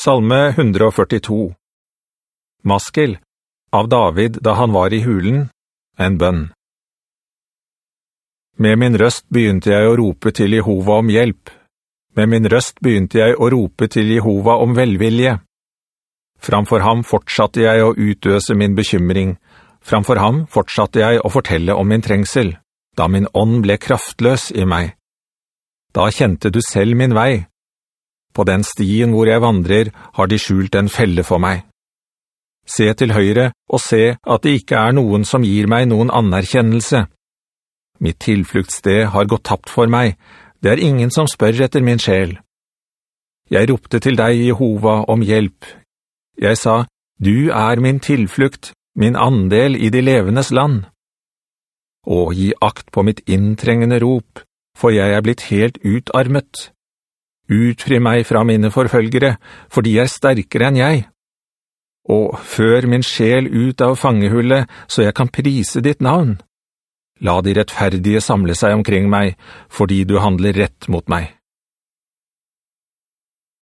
Salme 142 Maskel, av David da han var i hulen, en bønn. Med min røst begynte jeg å rope til Jehova om hjelp. Med min røst begynte jeg å rope til Jehova om velvilje. Framfor ham fortsatte jeg å utøse min bekymring. Framfor ham fortsatte jeg å fortelle om min trengsel, da min ånd ble kraftløs i meg. Da kjente du selv min vei, på den stien hvor jeg vandrer har de skjult en felle for meg. Se til høyre og se at det ikke er noen som gir meg noen anerkjennelse. Mitt tilfluktssted har gått tapt for meg, det er ingen som spør etter min sjel. Jeg ropte til deg, Jehova, om hjelp. Jeg sa, du er min tilflukt, min andel i de levendes land. Og gi akt på mitt inntrengende rop, for jeg er blitt helt utarmet. Utfri meg fra mine forfølgere, for de er sterkere enn jeg. Og før min sjel ut av fangehullet, så jeg kan prise ditt navn. La de rettferdige samle seg omkring meg, fordi du handler rett mot meg.